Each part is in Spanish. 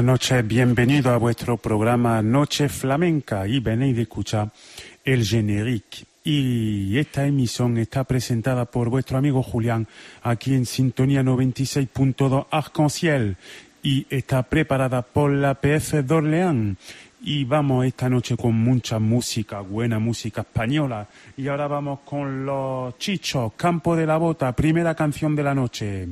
Buenas noches, bienvenido a vuestro programa Noche Flamenca y venid a escuchar el generique. Y esta emisión está presentada por vuestro amigo Julián aquí en Sintonía 96.2 Arc-en-Ciel y está preparada por la PF d'Orléans. Y vamos esta noche con mucha música, buena música española. Y ahora vamos con los chichos, Campo de la Bota, primera canción de la noche.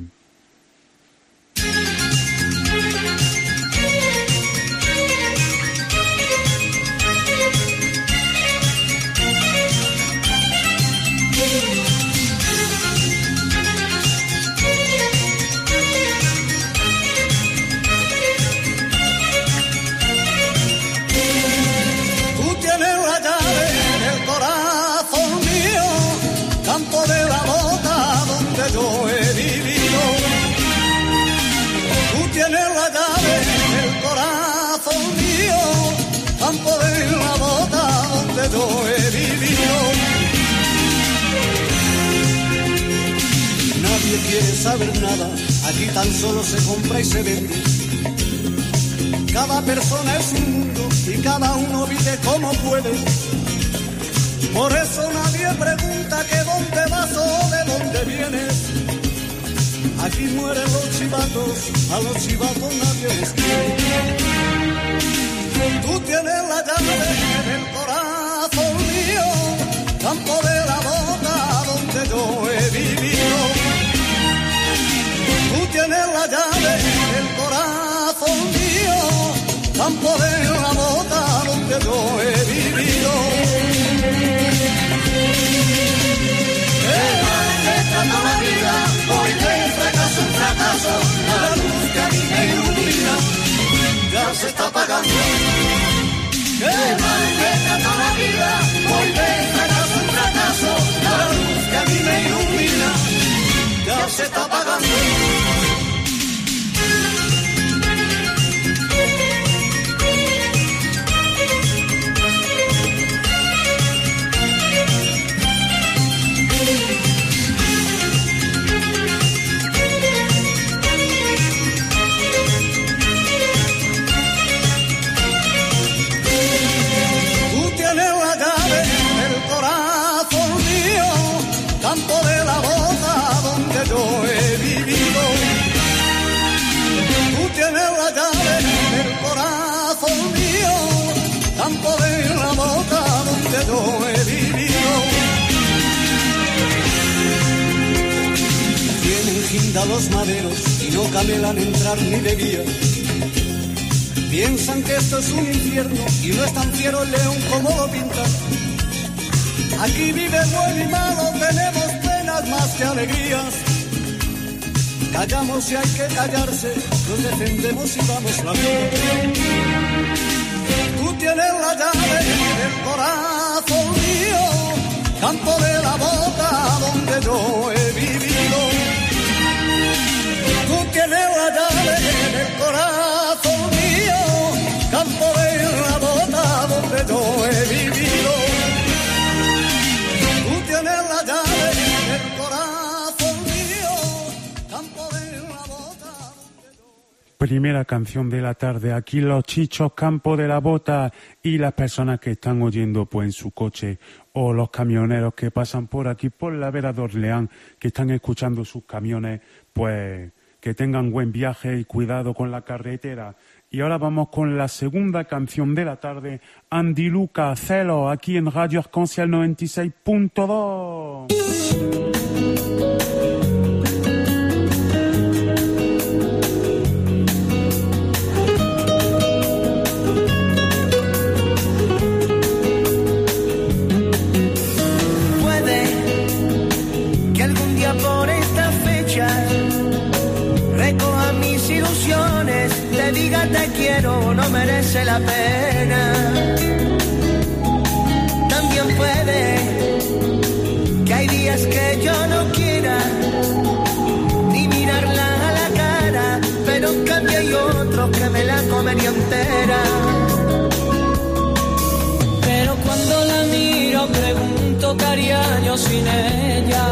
Aquí tan solo se compra y se vende. Cada persona es un mundo y cada uno vive como puede. Por eso nadie pregunta que dónde vas o de dónde vienes. Aquí mueren los chivatos, a los chivatos nadie les quiere. Tú tienes la llave del corazón mío, campo de la boca donde yo he Tú tienes la llave del corazón mío, campo de la boca donde yo he vivido. El mal la vida, hoy de fracaso en fracaso, la luz que a mí me ilumina ya se está pagando. Que mal que toda la vida, hoy de fracaso en fracaso, la luz que a mí me ilumina, ya se está pagando. Los maderos y no camelan entrar ni de guía. Piensan que esto es un infierno y no es tan fiero el león como lo pintan. Aquí vive buen y malo, tenemos penas más que alegrías. Callamos si hay que callarse, nos defendemos y vamos la vida. Tú tienes la llave del corazón mío, campo de la boca donde yo he vivido le llave en el corazón mío, campo de la bota donde yo he vivido. Tú tienes llave en el corazón mío, campo de la bota donde yo... Primera canción de la tarde, aquí los chichos, campo de la bota y las personas que están oyendo pues en su coche o los camioneros que pasan por aquí, por la vera de Orleán, que están escuchando sus camiones, pues que tengan buen viaje y cuidado con la carretera. Y ahora vamos con la segunda canción de la tarde, Andy Luca, Celo, aquí en Radio Arconciel 96.2. no merece la pena. También puede que hay días que yo no quiera ni mirarla a la cara, pero en cambio hay otros que me la comería entera. Pero cuando la miro pregunto qué haría yo sin ella,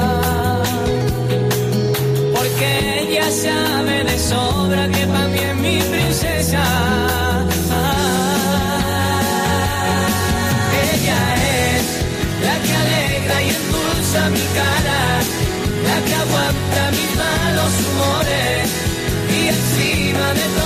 ella sabe de sobra, que para mí es mi princesa. Ella es la que alegra y endulza mi cara, la que aguanta mis malos humores y encima de todo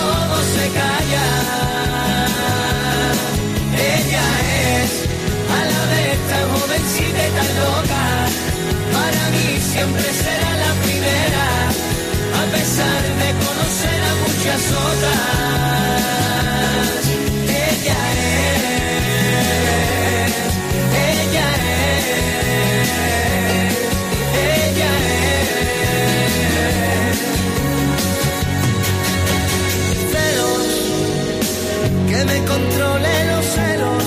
pesar de conocer a muchas otras. Ella es, ella es, ella es. Celos, que me controle los celos.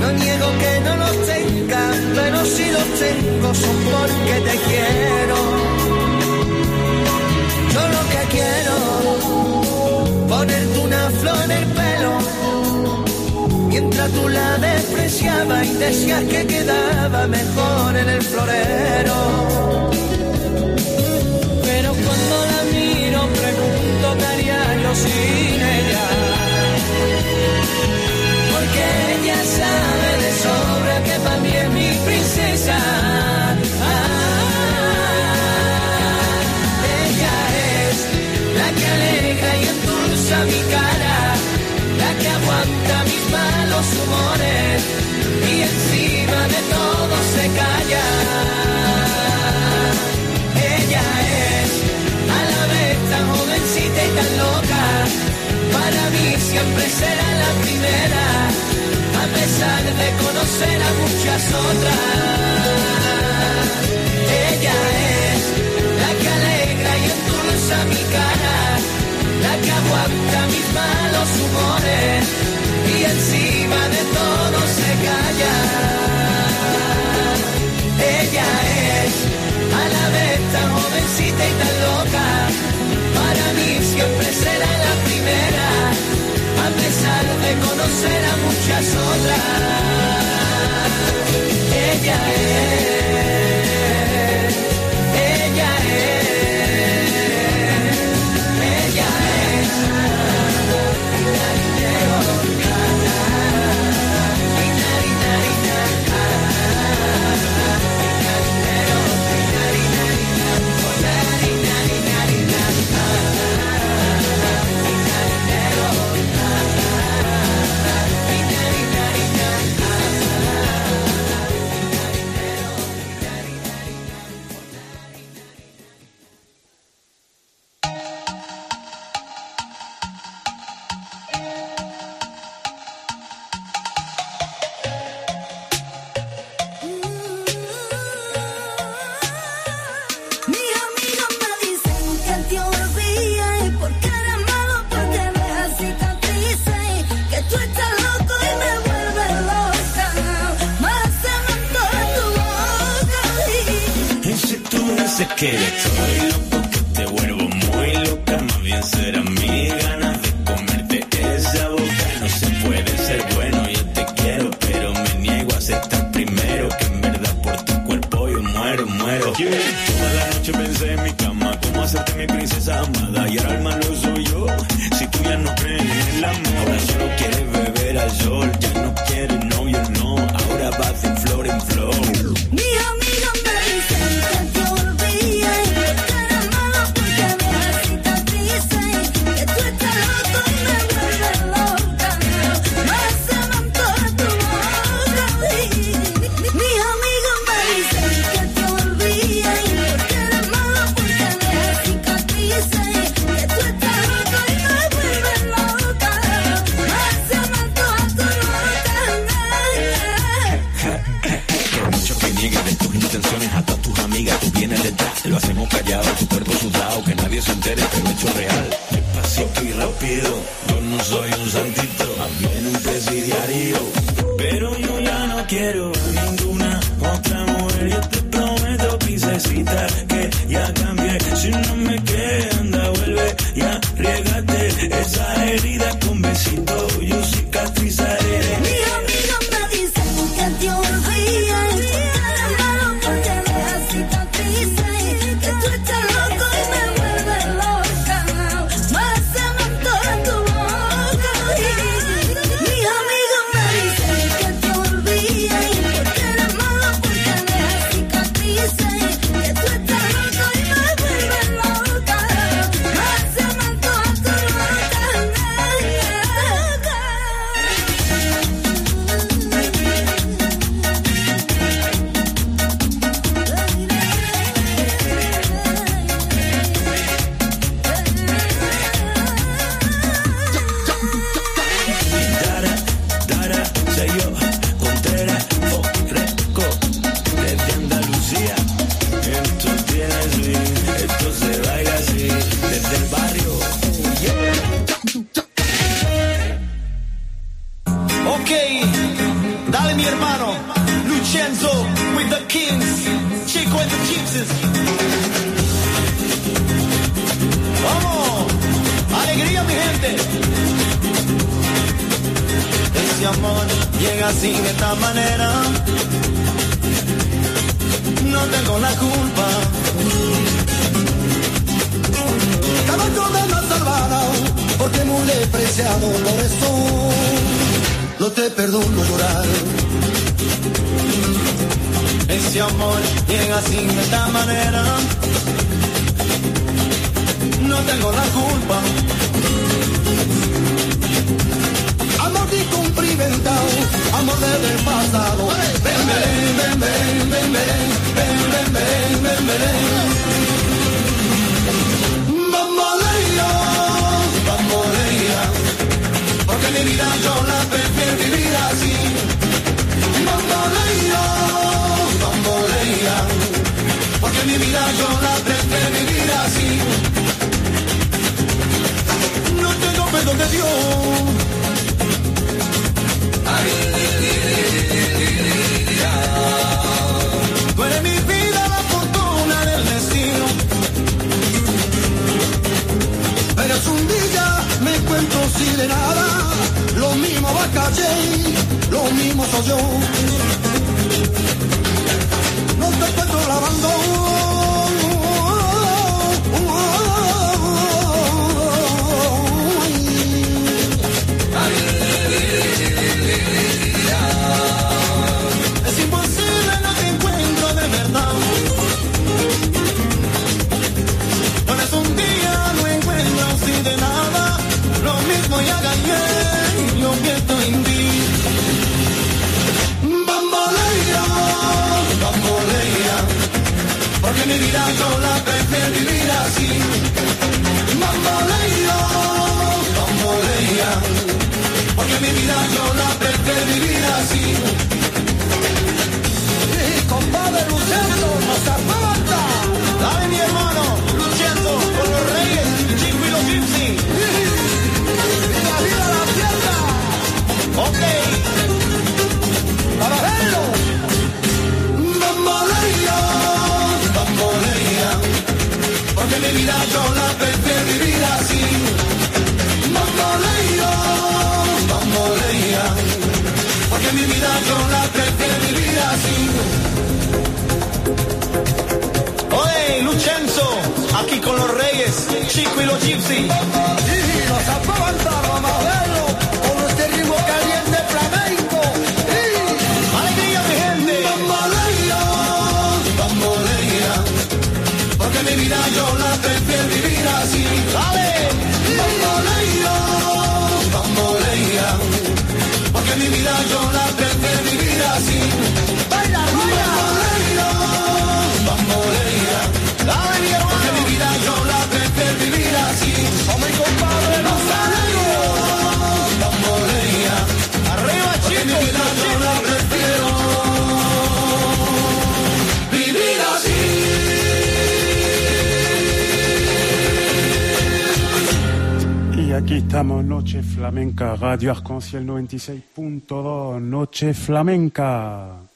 No niego que no los tenga, pero si los tengo son porque te quiero. Tú la despreciabas y decías que quedaba mejor en el florero. Pero cuando la miro pregunto qué haría yo sin ella. Porque ella sabe de sobra que para mí es mi princesa. Mis malos humores y encima de todo se calla. Ella es a la vez tan jovencita y tan loca. Para mí siempre será la primera, a pesar de conocer a muchas otras. Ella es la que alegra y endulza mi cara, la que aguanta mis malos humores encima de todo se calla. Ella es a la vez tan jovencita y tan loca. Para mí siempre será la primera, a pesar de conocer a muchas otras. Ella es, vida yo la tendré mi vida sin aquí estamos, Noche Flamenca, Radio Arconciel 96.2, Noche Flamenca.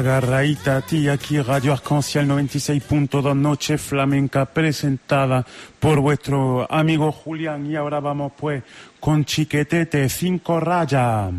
Agarraita a ti aquí Radio Arconcial 96.2 Noche Flamenca presentada por vuestro amigo Julián y ahora vamos pues con Chiquetete 5 rayas.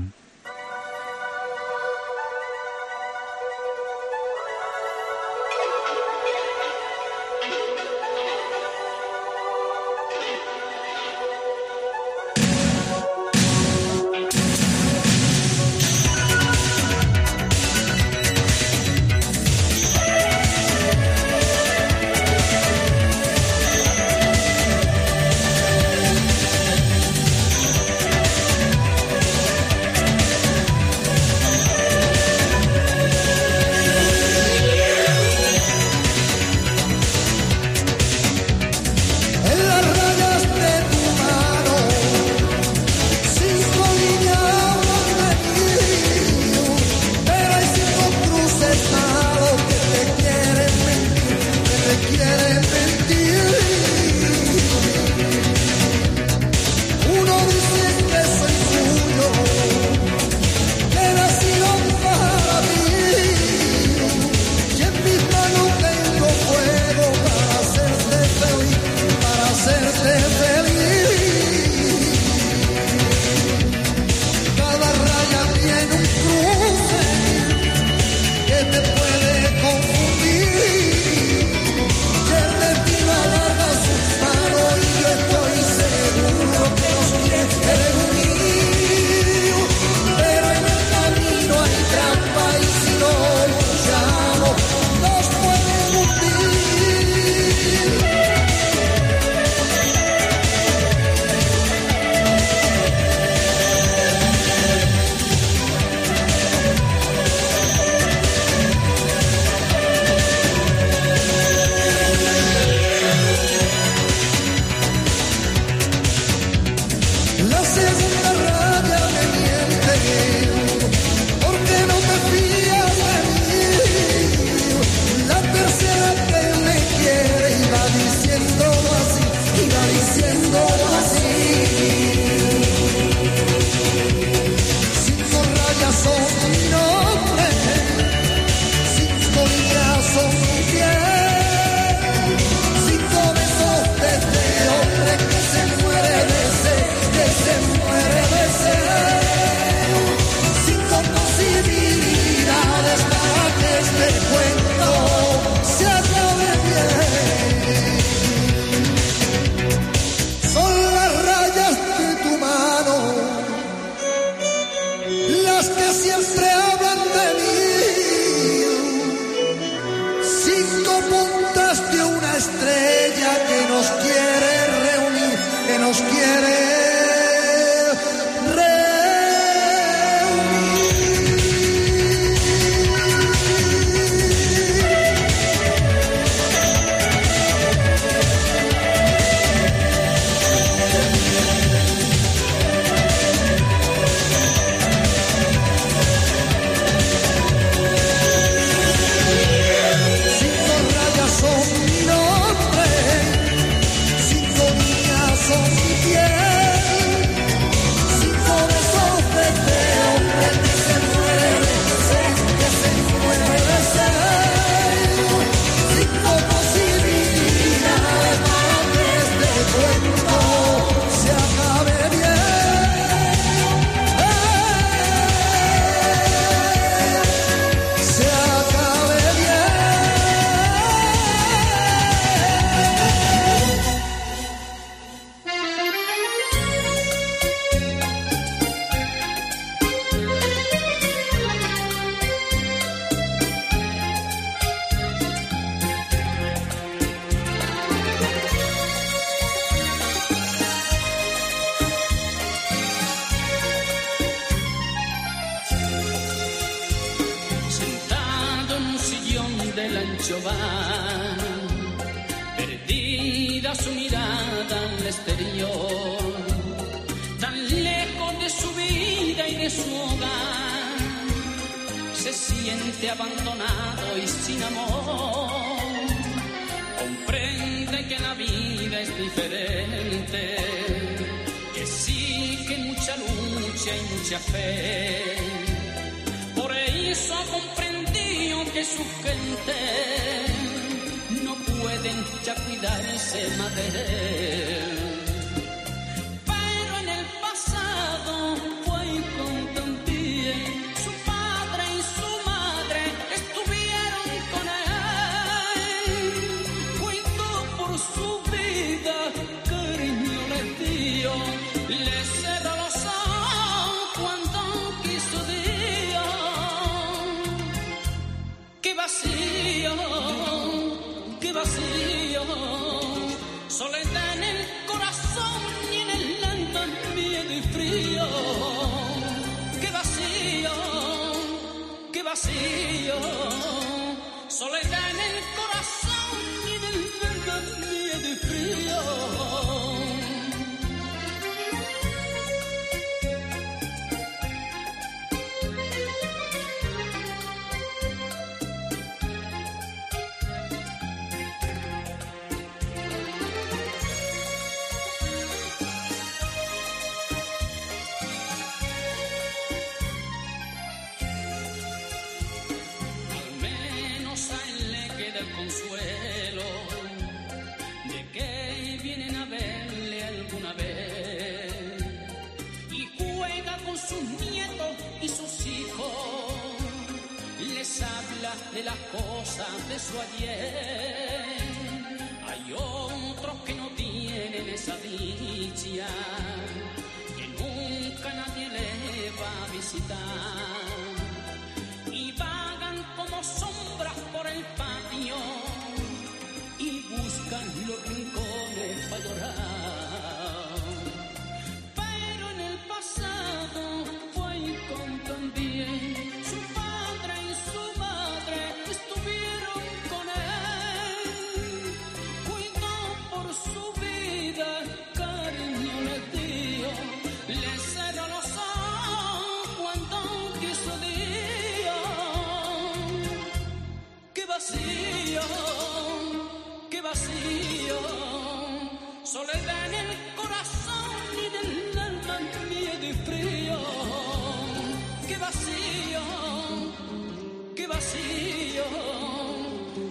Vacío,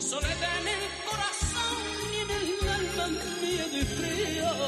soledad en el corazón y en el alma miedo y frío.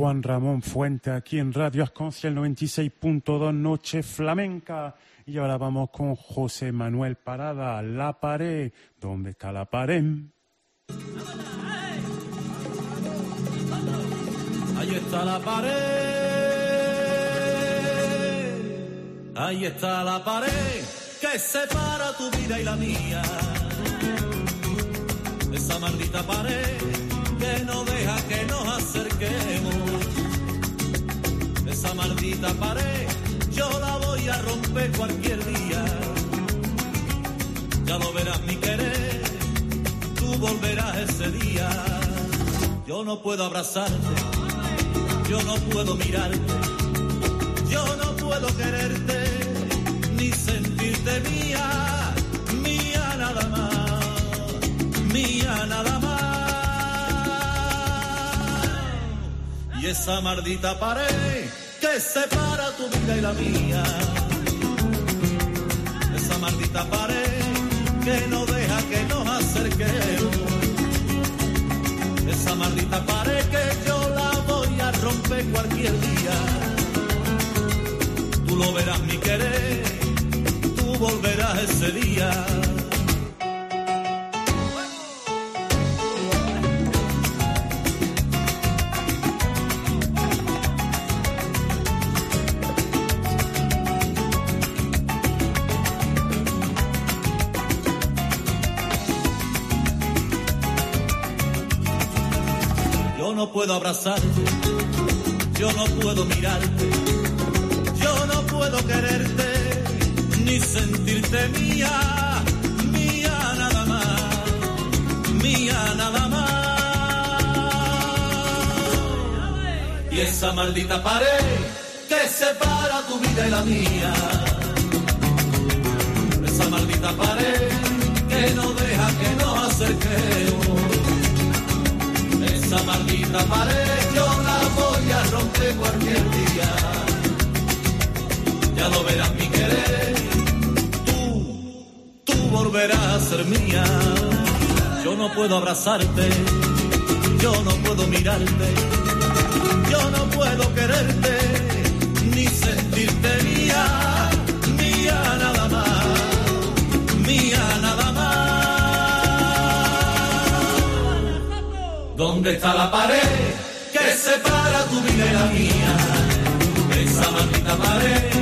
Juan Ramón Fuente aquí en Radio Asconcia el 96.2 Noche Flamenca. Y ahora vamos con José Manuel Parada, La Pared. ¿Dónde está la pared? Ahí está la pared. Ahí está la pared que separa tu vida y la mía. Esa maldita pared que no deja que nos acerquemos. Esa maldita pared yo la voy a romper cualquier día. Ya lo verás mi querer, tú volverás ese día. Yo no puedo abrazarte yo no puedo mirarte, yo no puedo quererte, ni sentirte mía, mía nada más, mía nada más. Y esa maldita pared que separa tu vida y la mía, esa maldita pared que no deja que nos acerquemos esa maldita pared que yo la voy a romper cualquier día. Tú lo verás mi querer, tú volverás ese día. Puedo abrazarte, yo no puedo mirarte, yo no puedo quererte, ni sentirte mía, mía nada más, mía nada más. Y esa maldita pared que separa tu vida y la mía, esa maldita pared que no deja que nos acerquemos. Maldita pared yo la voy a romper cualquier día. Ya lo verás mi querer. Tú, tú volverás a ser mía. Yo no puedo abrazarte. Yo no puedo mirarte. Yo no puedo quererte. Ni sentirte mía. Mía nada más. Mía ¿Dónde está la pared que separa tu vida y la mía? Esa maldita pared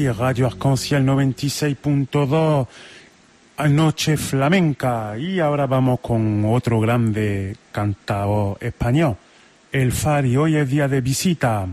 aquí, Radio Arc-en-Ciel 96.2, Noche Flamenca. Y ahora vamos con otro grande cantador español, El Fari. Hoy es día de visita.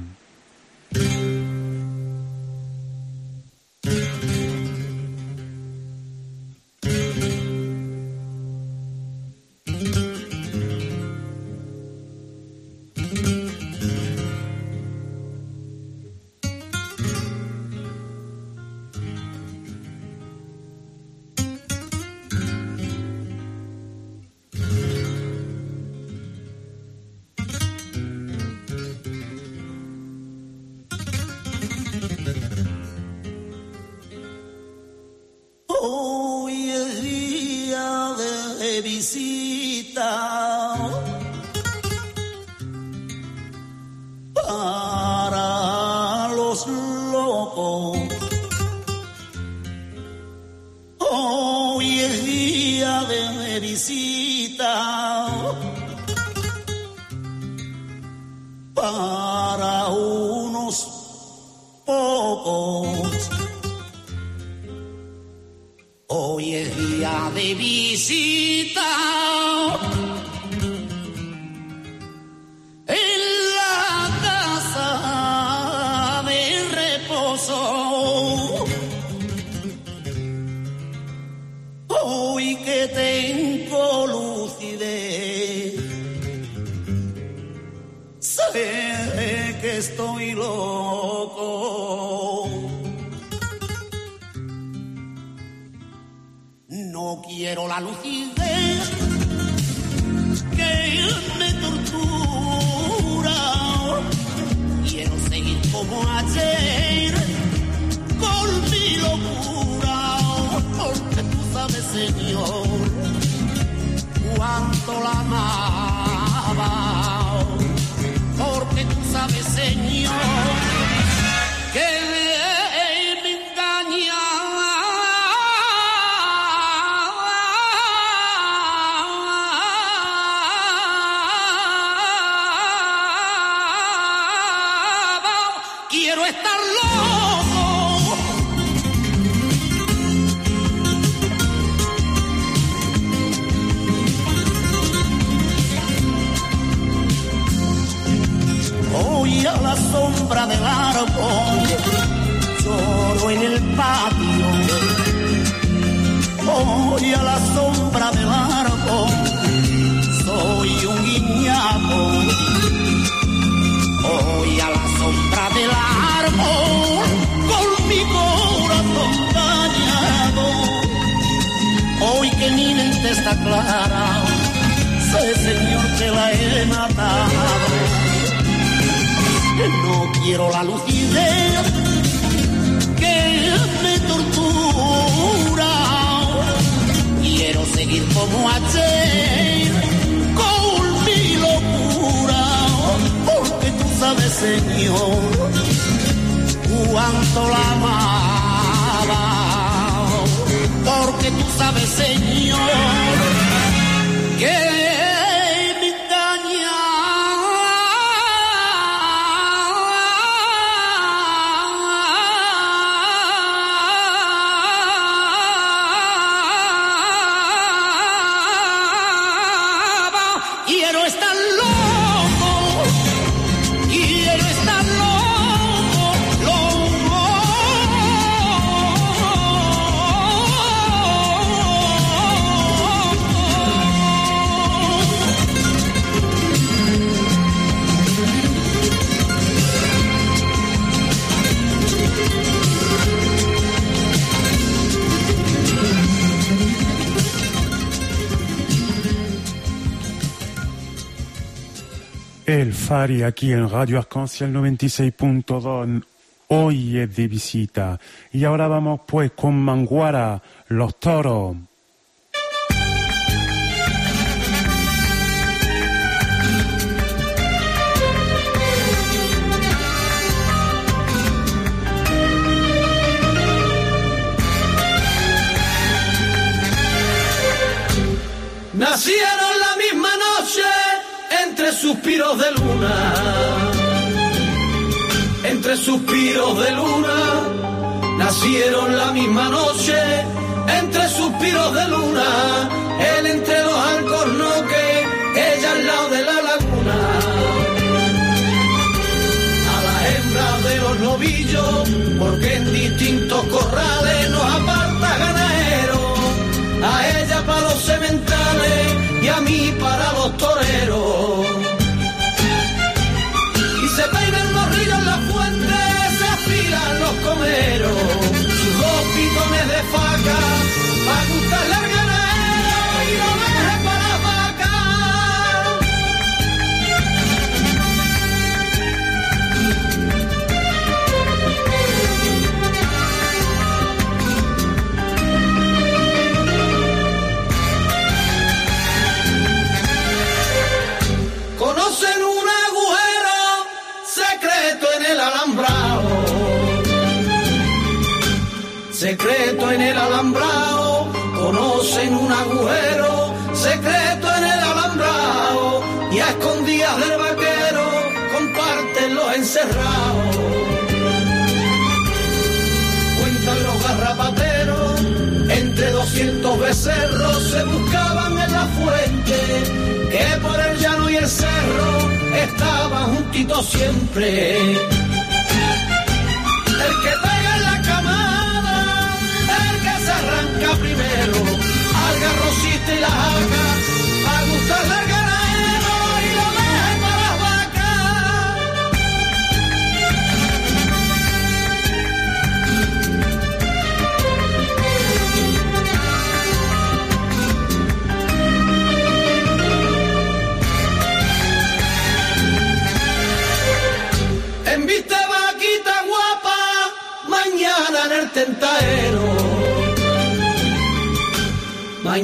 Está clara, sé Señor que la he matado. No quiero la lucidez que me tortura. Quiero seguir como ayer con mi locura, porque tú sabes, Señor, cuánto la amaba. Porque tú sabes, Señor, que El Fari aquí en Radio Arcanciel 96.2 hoy es de visita. Y ahora vamos pues con Manguara, los toros. Suspiros de luna. Entre suspiros de luna. Nacieron la misma noche entre suspiros de luna. Él entre los alcornoques, ella al lado de la laguna. A las hembras de los novillos, porque en distintos corrales nos aparta ganadero. A ella para los sementales y a mí para los toreros. Comeros. Sus pitones de En el alambrado. Conocen un agujero secreto en el alambrado. Y a escondidas del vaquero comparten los encerrados. Cuentan los garrapateros, entre 200 becerros se buscaban en la fuente, que por el llano y el cerro estaban juntitos siempre. El que primero, al garrocito y la jaca,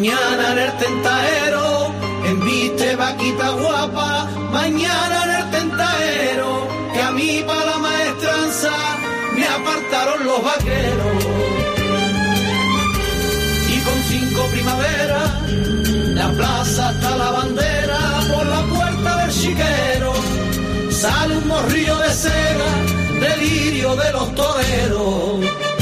Mañana en el tentaero, en viste vaquita guapa, mañana en el tentaero, que a mí para la maestranza me apartaron los vaqueros. Y con cinco primaveras, la plaza hasta la bandera, por la puerta del chiquero, sale un morrillo de seda, delirio de los toreros.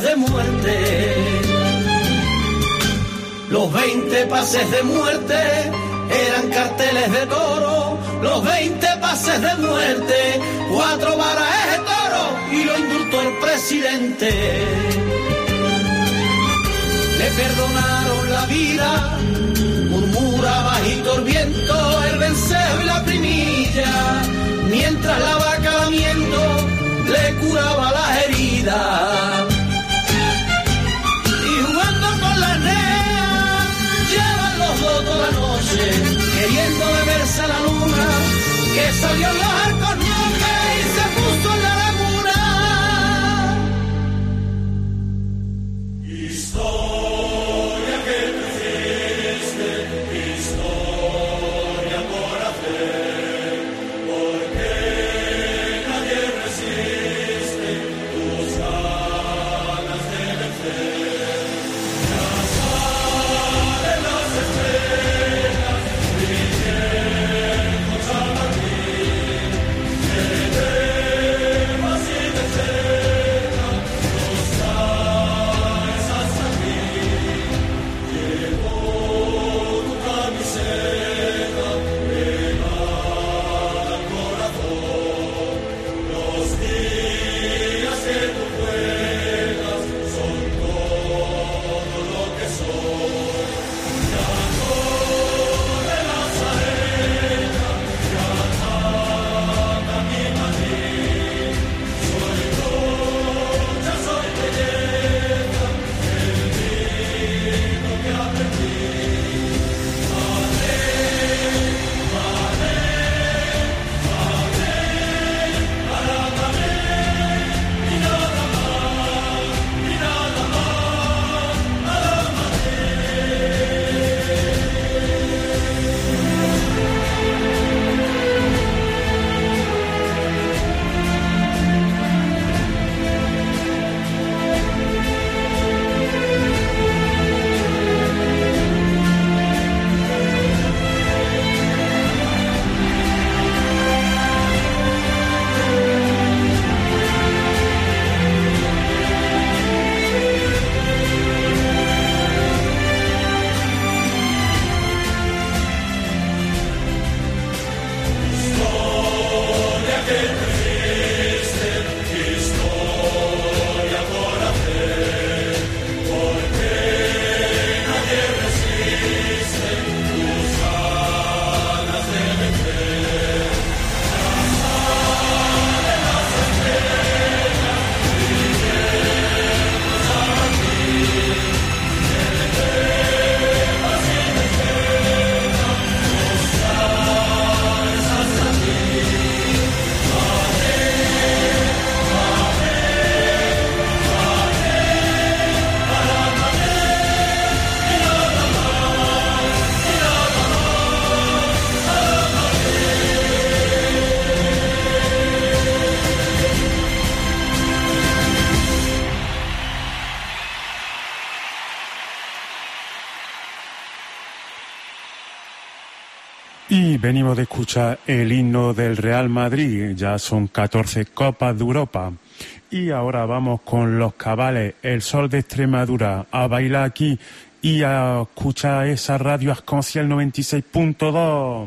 De muerte. Los 20 pases de muerte eran carteles de toro. Los 20 pases de muerte, cuatro varas de toro y lo indultó el presidente. Le perdonaron la vida, murmura bajito el el venceo y la primilla, mientras la vaca lamiendo le curaba las heridas. Los dos toda la noche, queriendo beberse a la luna, que salió en los alcornoques venimos de escuchar el himno del Real Madrid, ya son 14 Copas de Europa. Y ahora vamos con los cabales, el sol de Extremadura, a bailar aquí y a escuchar esa radio Asconciel 96.2.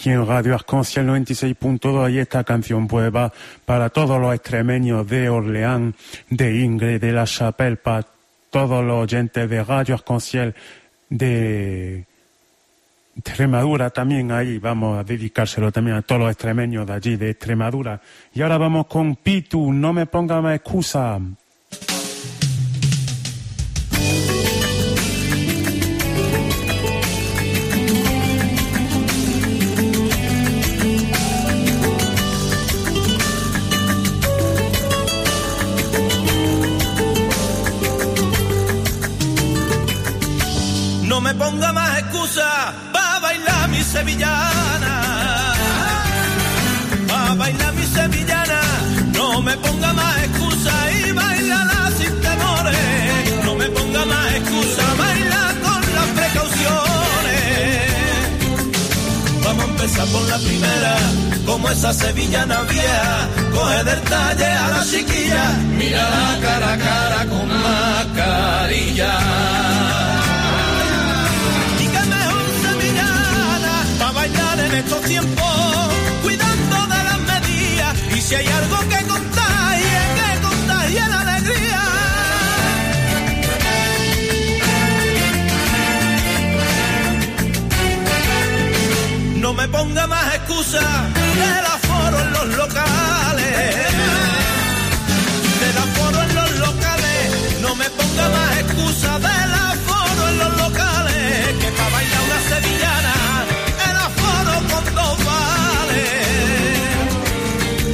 aquí en Radio Arconciel 96.2 y esta canción pues va para todos los extremeños de Orleán, de Ingrid, de La Chapelle, para todos los oyentes de Radio Arconciel de Extremadura también ahí vamos a dedicárselo también a todos los extremeños de allí, de Extremadura. Y ahora vamos con Pitu, no me ponga más excusa. Me ponga más excusa para bailar mi sevillana. Pa' bailar mi sevillana. No me ponga más excusa y bailala sin temores. No me ponga más excusa, baila con las precauciones. Vamos a empezar por la primera, como esa sevillana vieja, coge del talle a la chiquilla, mira la cara a cara con mascarilla. Estos tiempos, cuidando de las medidas. Y si hay algo que contagie, que contagie la alegría. No me ponga más excusa del aforo en los locales. Del aforo en los locales. No me ponga más excusa del aforo en los locales. Que para bailar una sevillana,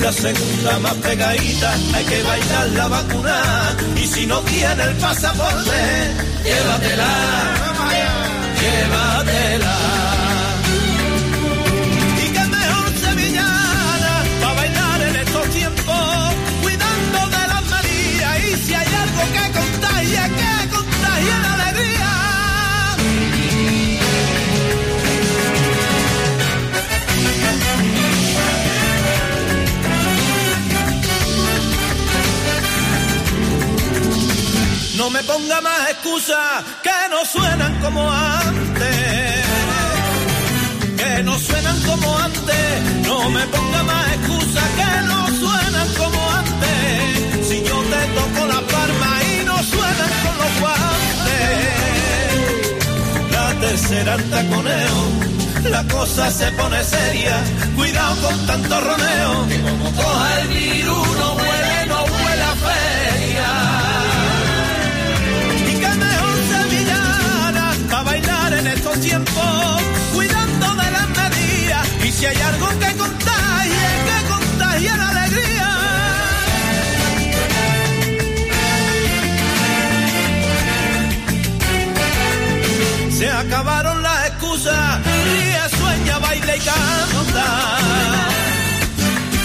La segunda más pegadita, hay que bailar la vacuna. Y si no tiene el pasaporte, llévatela. Llévatela. No me ponga más excusas que no suenan como antes que no suenan como antes. No me ponga más excusas que no suenan como antes. Si yo te toco la palma y no suenan con los guantes. La tercera el taconeo, la cosa se pone seria. Cuidado con tanto roneo, que como coja el virus no tiempos, cuidando de las medidas. Y si hay algo que contagie, que contagie la alegría. Se acabaron las excusas, ríe, sueña, baila y canta.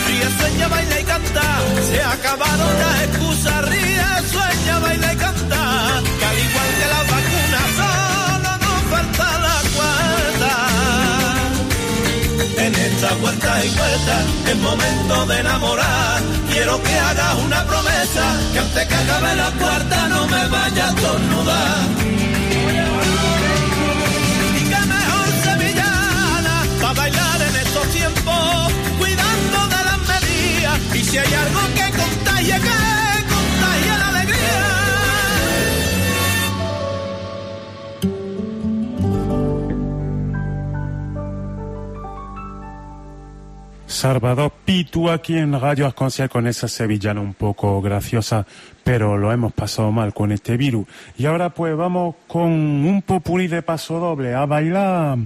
Ríe, sueña, baila y canta. Se acabaron las excusas. Ríe, da y vueltas, es momento de enamorar. Quiero que hagas una promesa, que antes que acabe la puerta no me vayas a tornudar. Diga mejor sevillana para bailar en estos tiempos, cuidando de las medidas. Y si hay algo que contagie que Salvador Pitu aquí en Radio Arconciel con esa sevillana un poco graciosa, pero lo hemos pasado mal con este virus. Y ahora pues vamos con un popurrí de paso doble a bailar.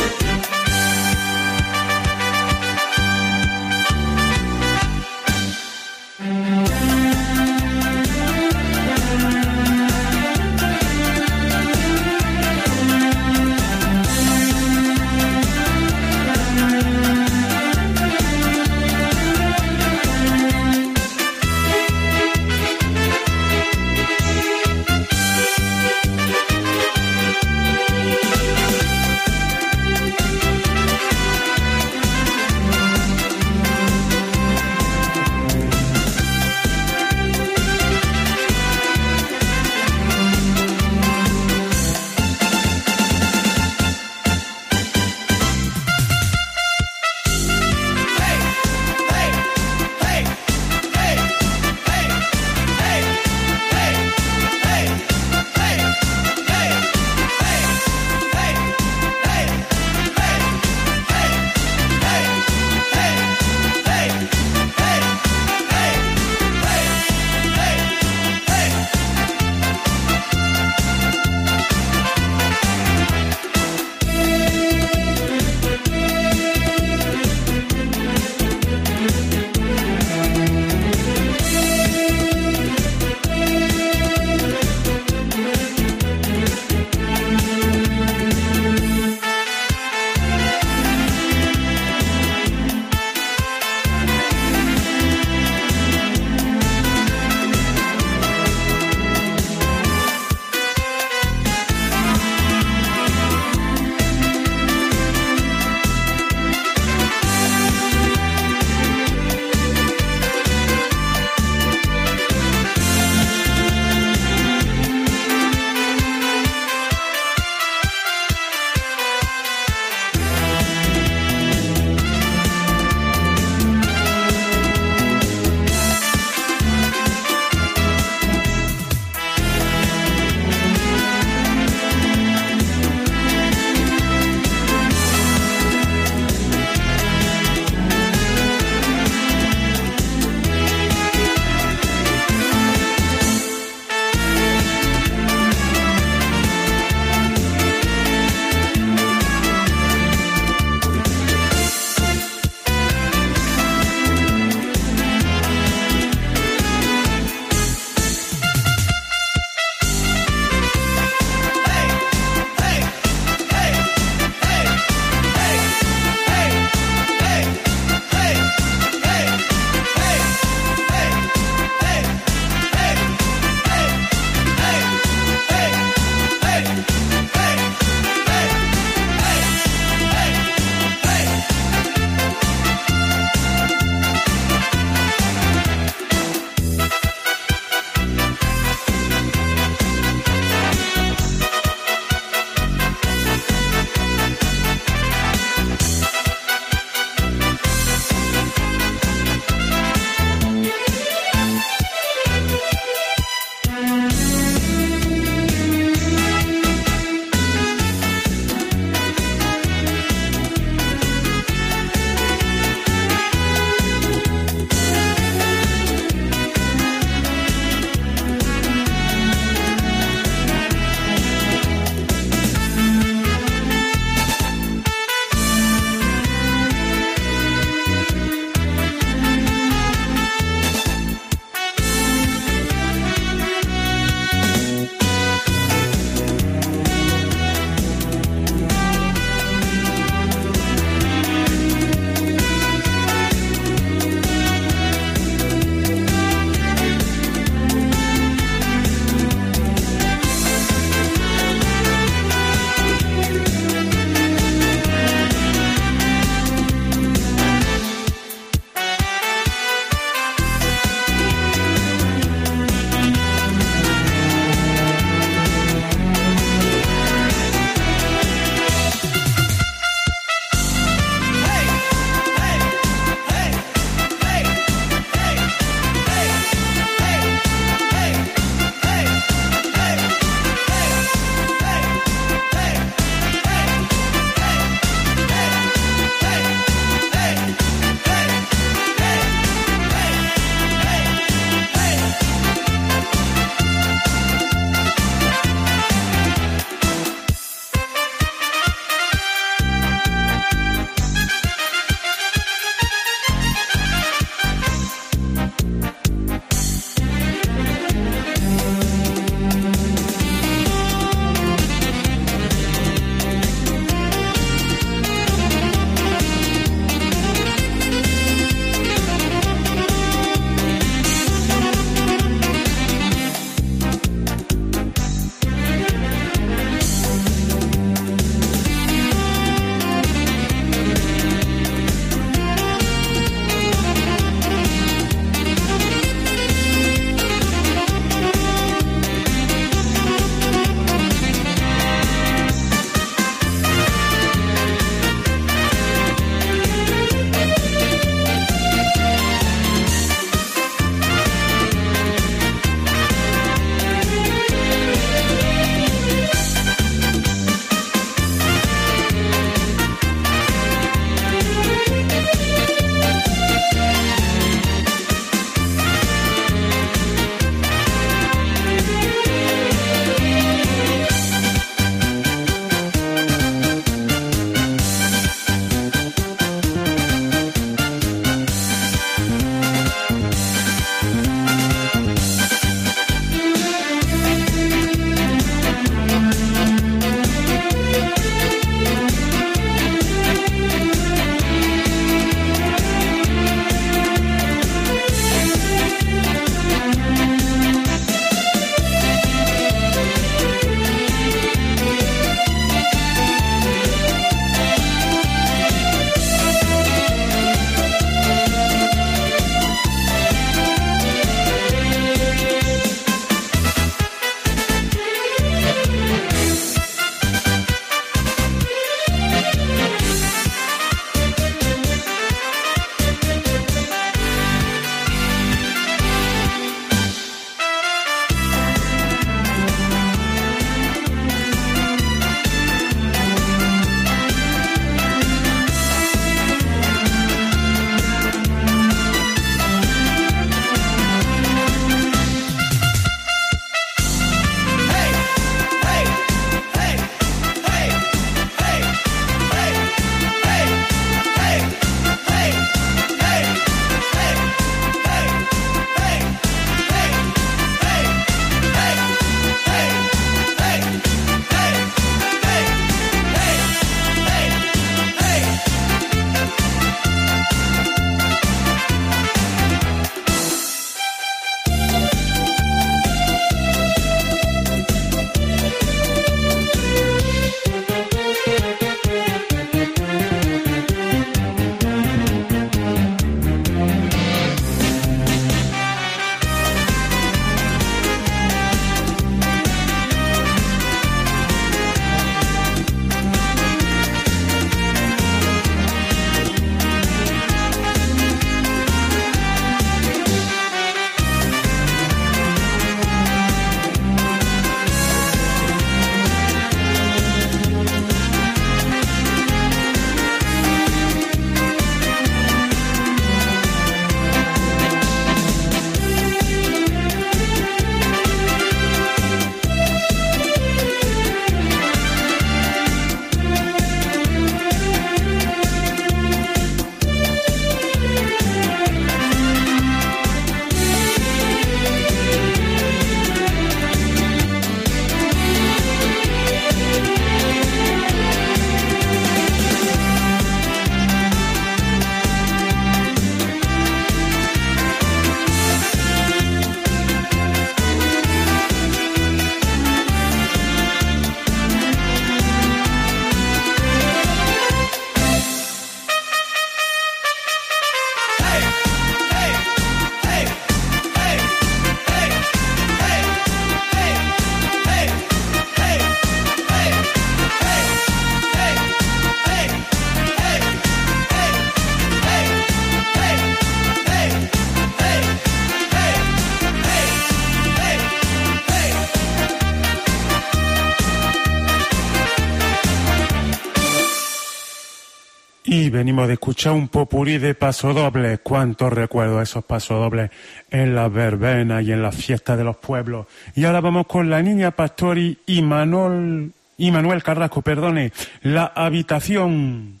escuchar un popurí de pasodobles. Cuánto recuerdo esos pasodobles en las verbenas y en las fiestas de los pueblos. Y ahora vamos con la niña Pastori y Manuel, y Manuel Carrasco, perdone, la habitación.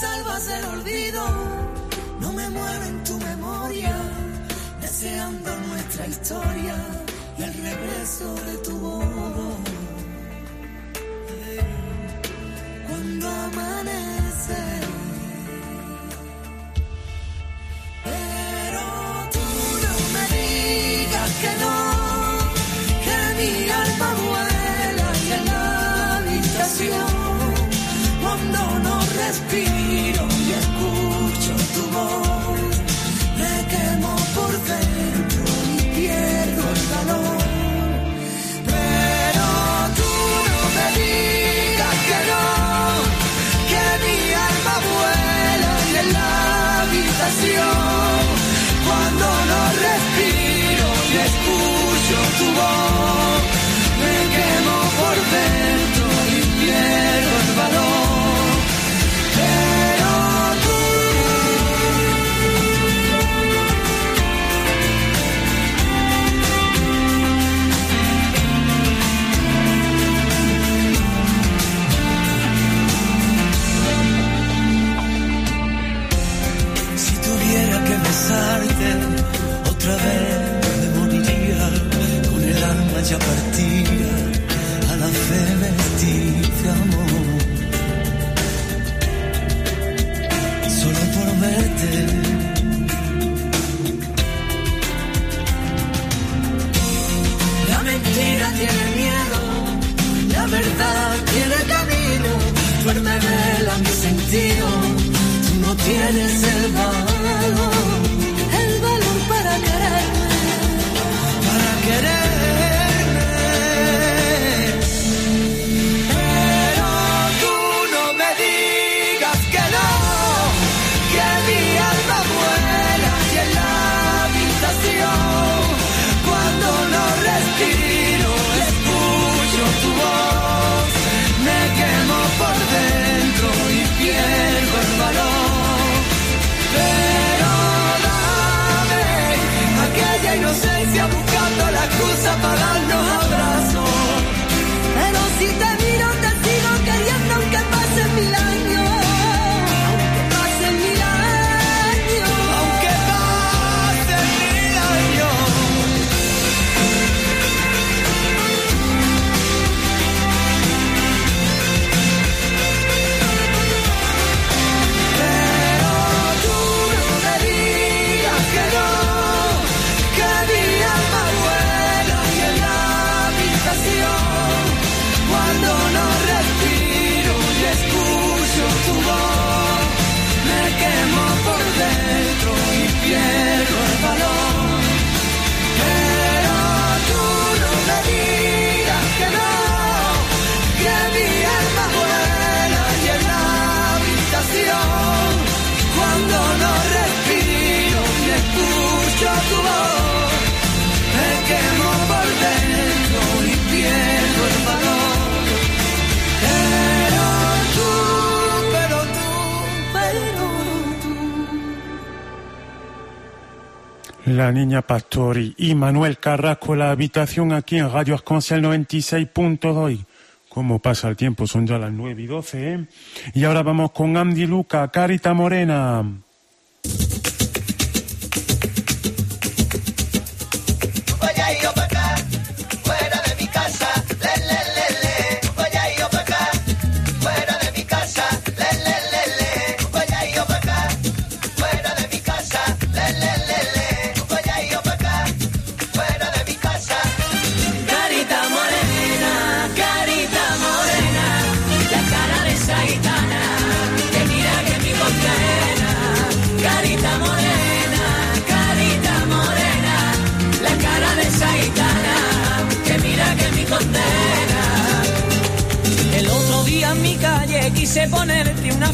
salvas del olvido. No me muero en tu memoria, deseando nuestra historia y el regreso de tu voz. 잊어버렸 la niña Pastori y Manuel Carrasco, la habitación aquí en Radio Asconcial 96.2. ¿Cómo pasa el tiempo? Son ya las 9 y 12, ¿eh? Y ahora vamos con Andy Luca, Carita Morena.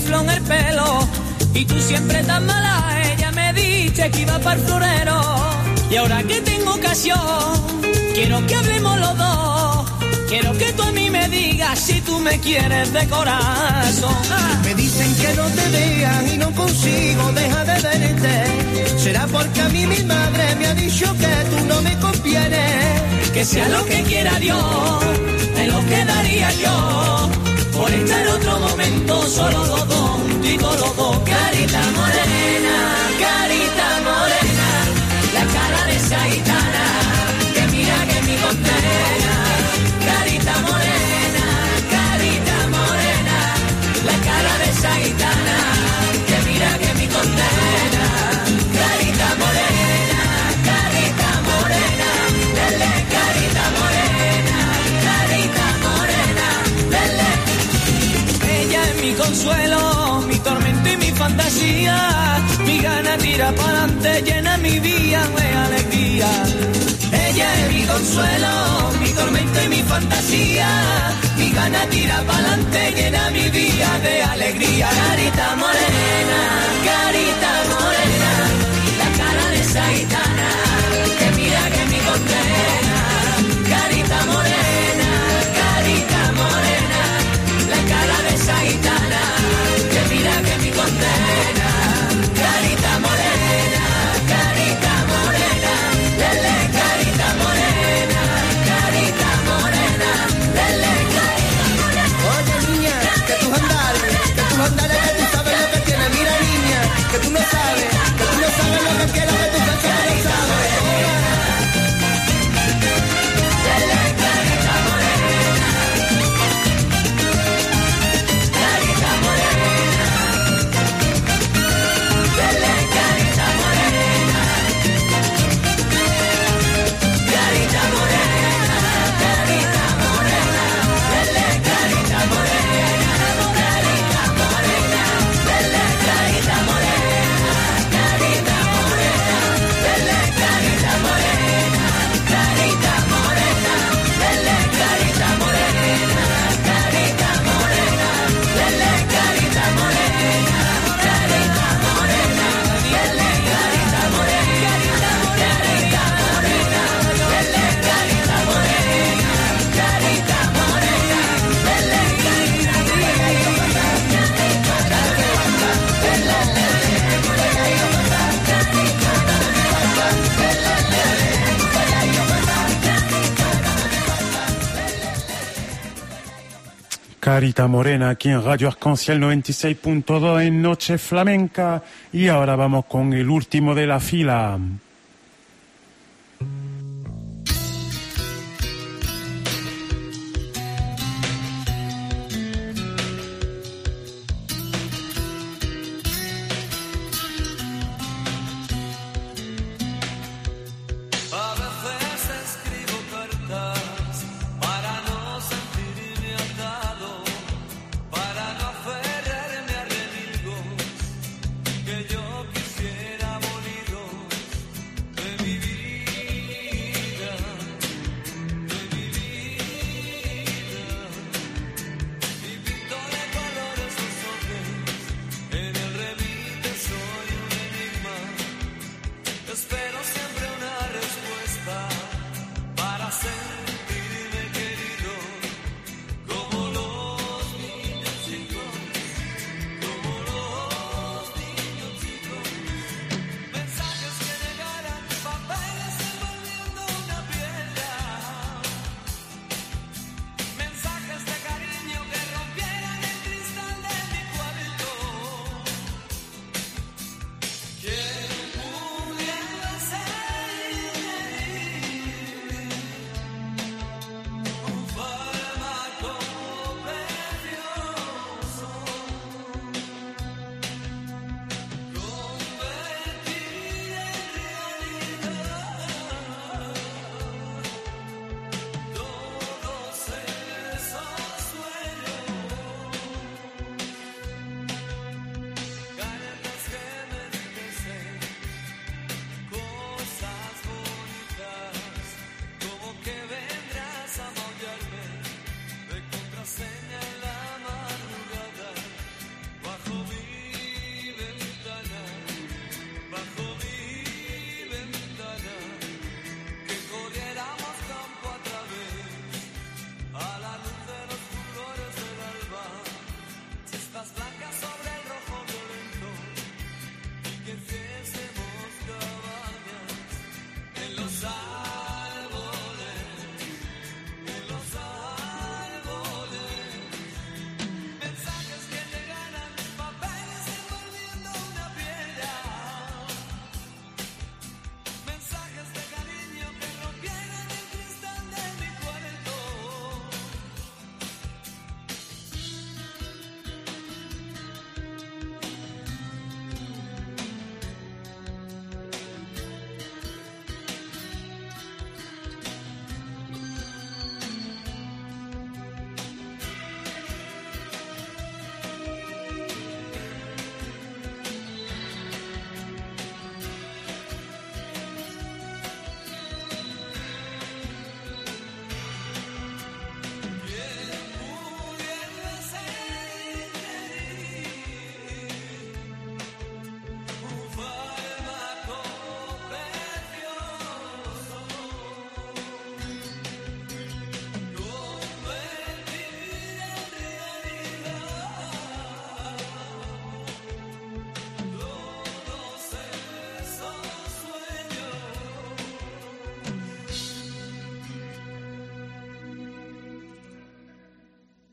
El pelo y tú siempre tan mala, ella me dice que iba para el florero y ahora que tengo ocasión, quiero que hablemos los dos, quiero que tú a mí me digas si tú me quieres de corazón. Ah. Me dicen que no te vean y no consigo dejar de verte. Será porque a mí mi madre me ha dicho que tú no me convienes. que sea lo que quiera Dios, me lo quedaría yo. Por estar otro momento, solo los dos, digo los dos. Carita morena, carita morena, la cara de esa gitana, que mira que mi condena. Consuelo, mi tormento y mi fantasía. Mi gana tira para adelante, llena mi vida de alegría. Ella es mi consuelo, mi tormento y mi fantasía. Mi gana tira para adelante, llena mi vida de alegría. Carita morena, carita morena, Carita Morena aquí en Radio Arcanciel 96.2 en Noche Flamenca. Y ahora vamos con el último de la fila.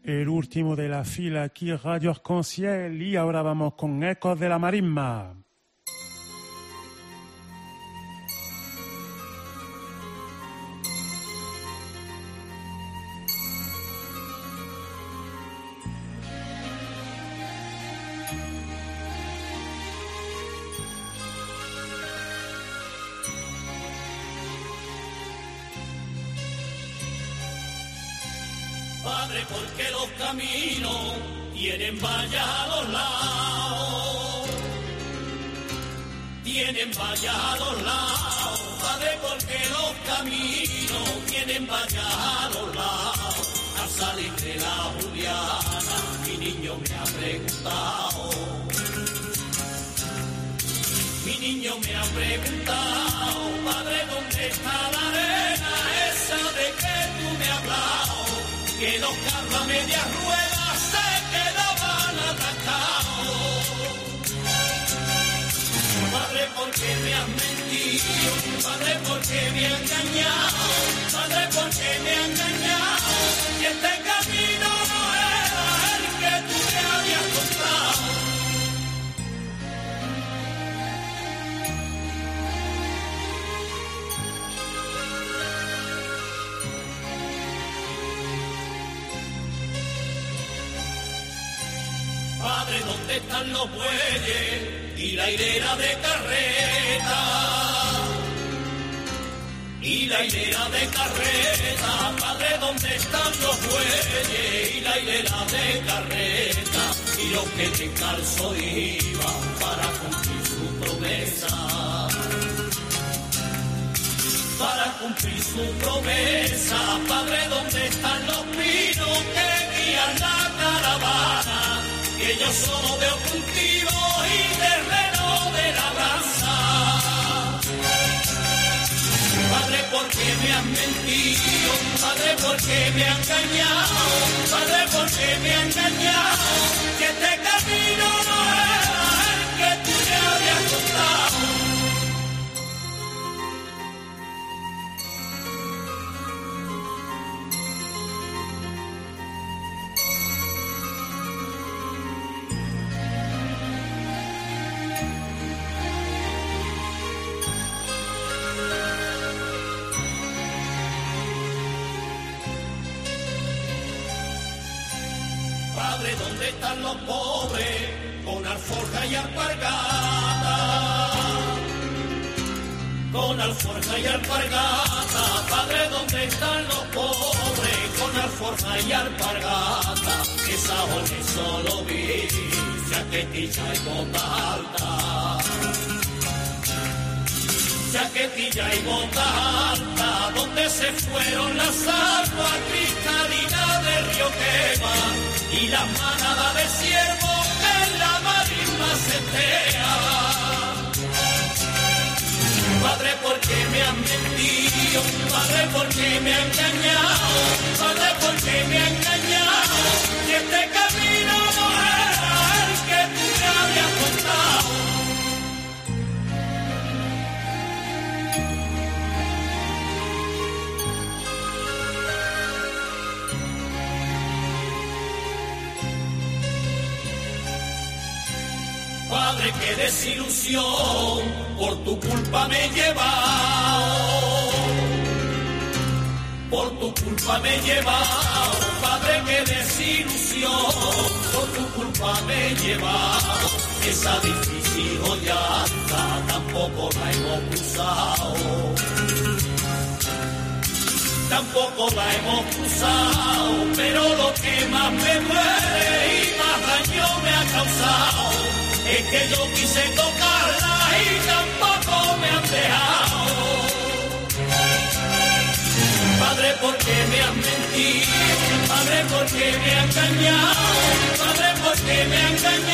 El último de la fila aquí, Radio Arconciel, y ahora vamos con Ecos de la Marisma. Qué me has engañado? Padre, ¿por qué me has engañado? Que este camino no era el que tú me habías contado. Padre, ¿dónde están los bueyes y la hilera de carreta? Y la hilera de carreta, padre, ¿dónde están los bueyes y la hilera de carreta? Y los que descalzo iban para cumplir su promesa para cumplir su promesa. Padre, ¿dónde están los pinos que guían la caravana? Que yo solo veo cultivos y terreno de labranza. Padre, ¿por qué me has mentido? Padre, ¿por qué me has engañado? Padre, ¿por qué me has engañado? Que este camino no era y alpargata, Padre, ¿dónde están los pobres con alforja y alpargata? Esa que solo vi, chaquetilla y bota alta. Chaquetilla y bota alta, donde se fueron las aguas cristalinas del río Quema y la manada de ciervos que en la marisma se. Padre, ¿por qué me has mentido? Padre, ¿por qué me has engañado? Padre, ¿por qué me has engañado? Padre, qué desilusión, por tu culpa me he llevado. Por tu culpa me he llevado, Padre, qué desilusión, por tu culpa me he llevado. Esa difícil joyanta tampoco la hemos cruzado. Tampoco la hemos cruzado, pero lo que más me duele y más daño me ha causado es que yo quise tocarla y tampoco me han dejado. Padre, ¿por qué me has mentido? Padre, ¿por qué me has engañado? Padre, ¿por qué me has engañado?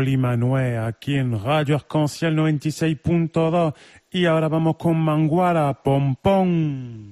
Oli Manuel aquí en Radio Arconciel 96.2 y ahora vamos con Manguara Pompón.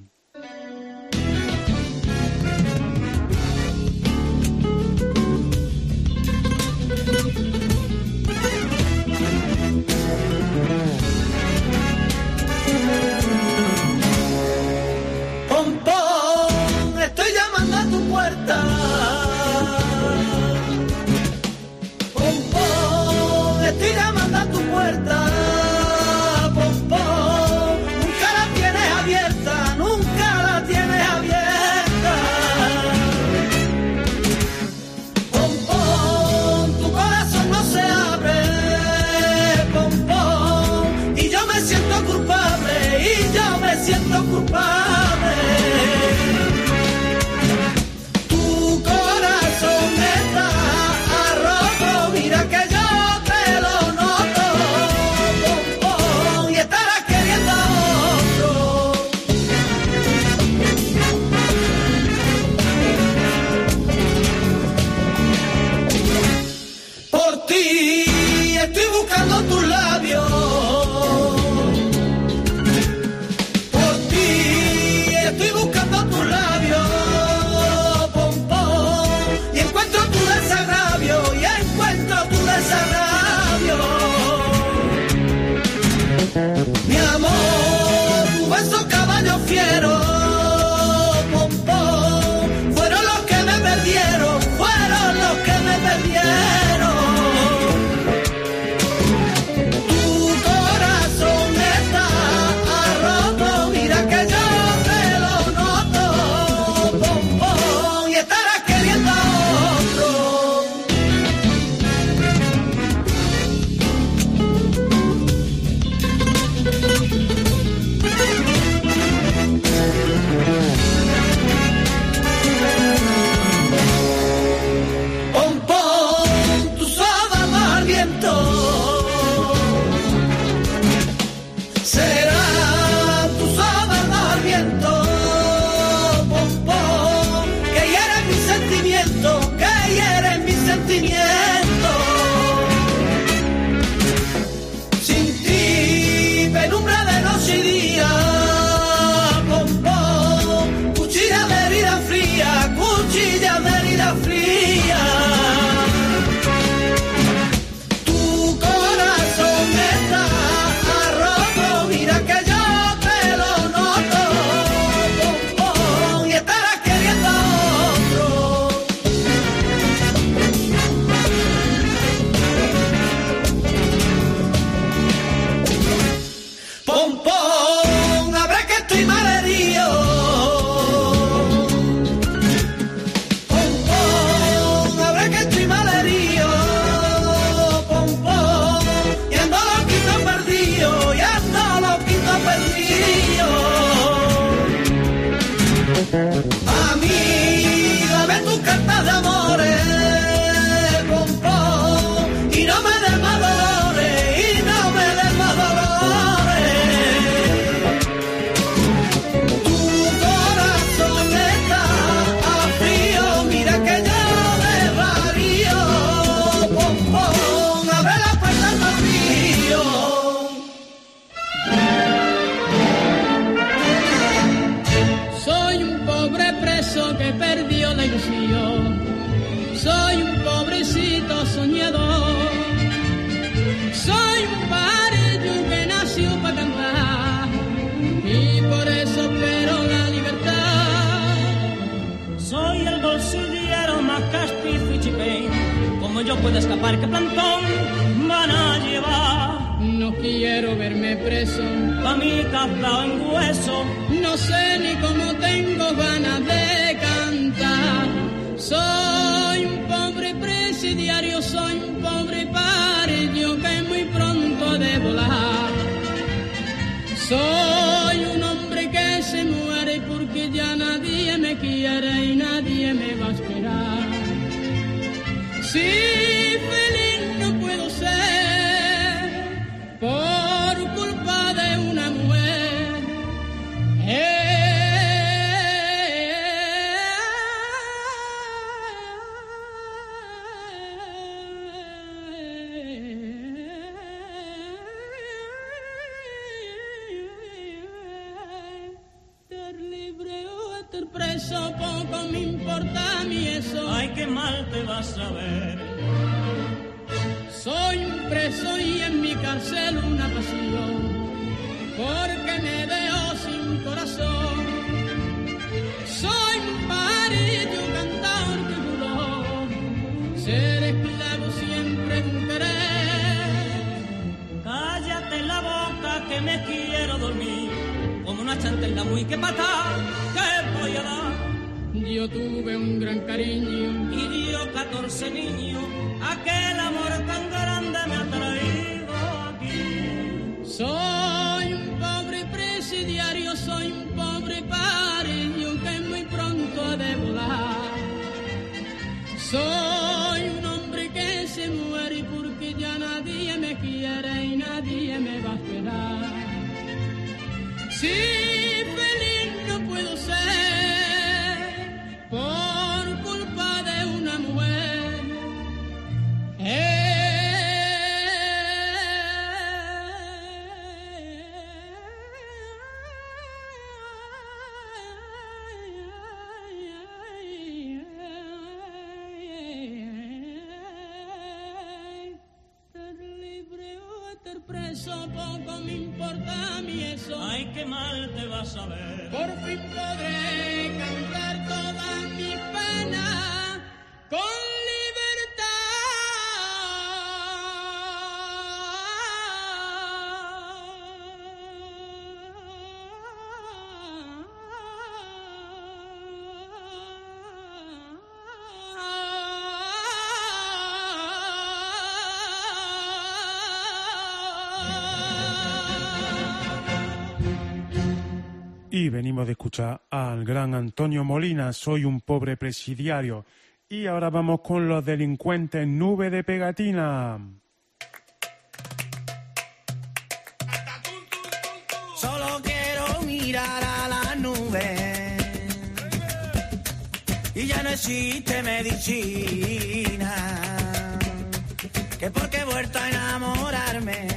tuve un gran cariño. Y dio 14 niños de escuchar al gran Antonio Molina, Soy un pobre presidiario. Y ahora vamos con los delincuentes nube de pegatina. Solo quiero mirar a la nube. Y ya no existe medicina. Que porque he vuelto a enamorarme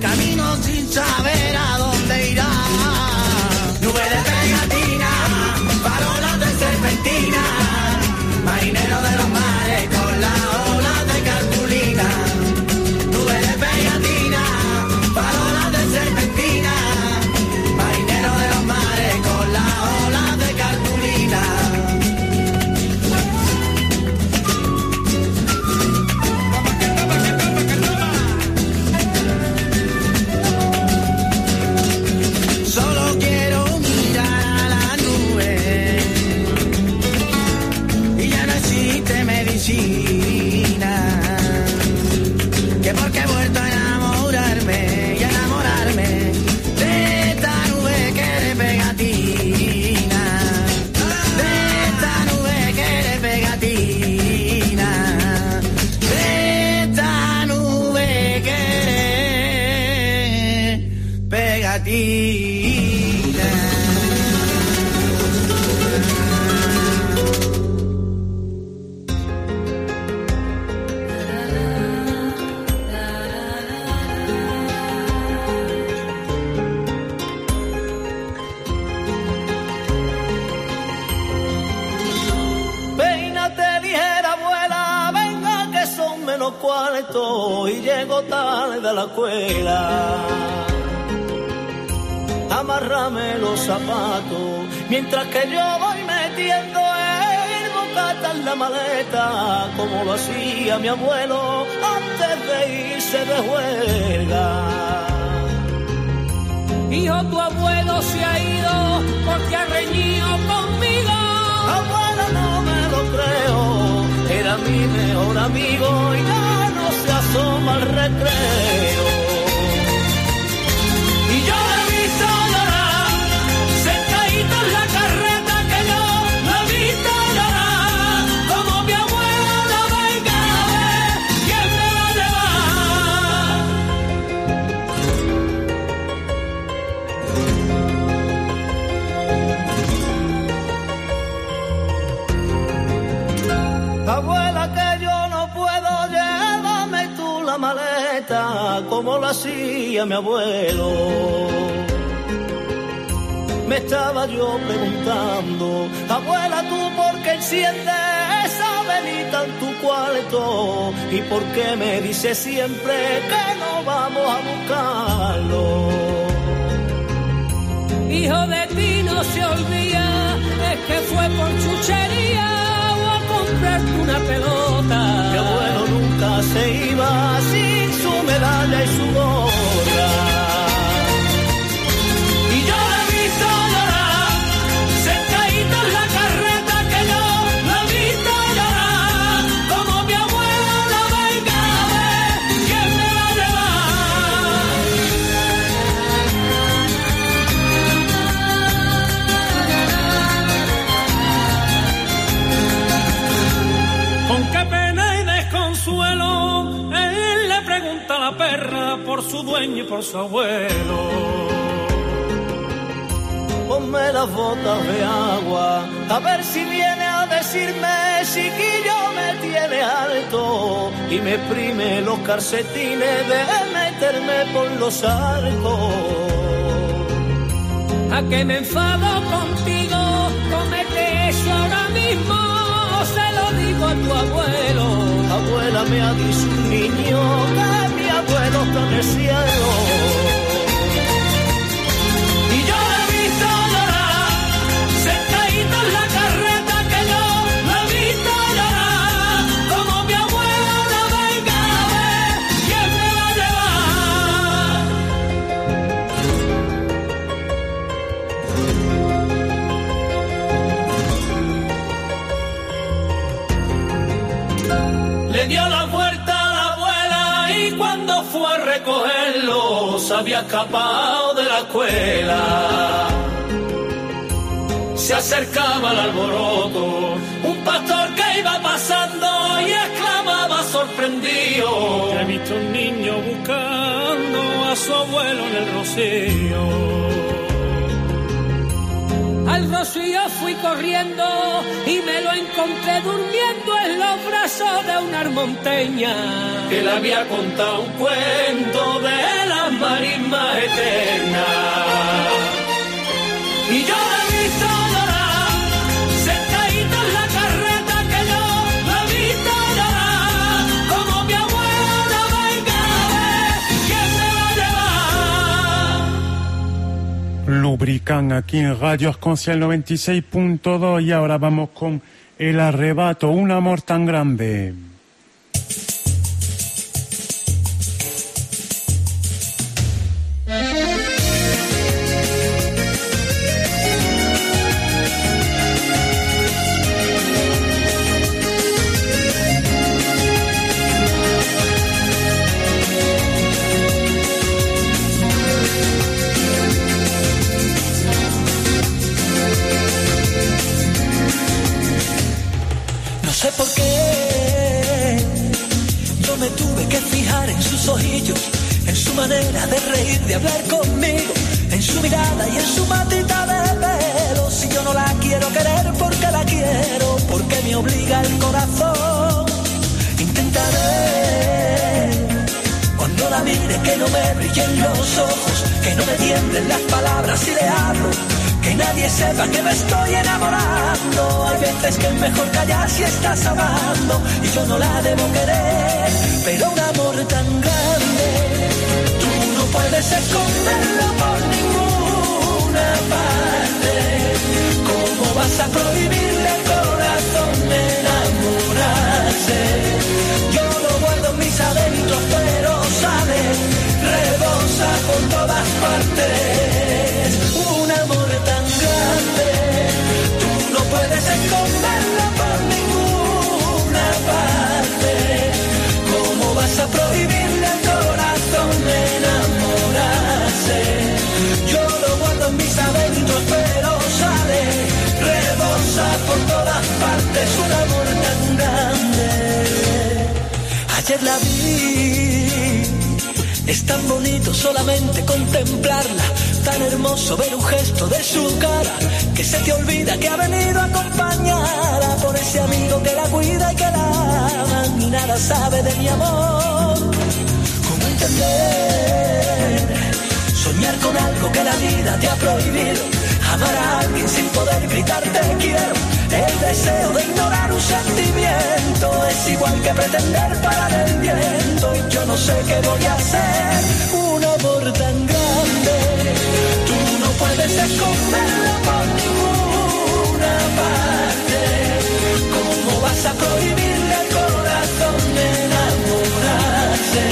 camino sin saber botarme de la escuela. Amarrame los zapatos mientras que yo voy metiendo el bocata en la maleta, como lo hacía mi abuelo antes de irse de huelga. Hijo, tu abuelo se ha ido porque ha reñido conmigo. Abuelo, no me lo creo, era mi mejor amigo y ya no se ha asoma al recreo. Como lo hacía mi abuelo. Me estaba yo preguntando, abuela, tú por qué enciendes esa velita en tu cuarto y por qué me dices siempre que no vamos a buscarlo. Hijo de ti no se olvida, es que fue por chuchería o a comprarte una pelota. Mi abuelo nunca se iba su medalla y su gorra. Su dueño y por su abuelo. Ponme las botas de agua, a ver si viene a decirme si Quillo me tiene alto y me exprime los calcetines de meterme por los arcos. A que me enfado contigo, comete eso ahora mismo, se lo digo a tu abuelo. Abuela me ha dicho niño que en el cielo. Había escapado de la escuela. Se acercaba al alboroto, un pastor que iba pasando y exclamaba sorprendido. He visto un niño buscando a su abuelo en el rocío. Al rocío fui corriendo y me lo encontré durmiendo en los brazos de una armonteña. que le había contado un cuento de las marismas eternas. Y yo Lubrican aquí en Radio Arconciel 96.2 y ahora vamos con El Arrebato, un amor tan grande. que la vida te ha prohibido. Amar a alguien sin poder gritar te quiero. El deseo de ignorar un sentimiento es igual que pretender parar el viento. Y yo no sé qué voy a hacer. Un amor tan grande, tú no puedes esconderlo por ninguna parte. ¿Cómo vas a prohibirle al corazón enamorarse?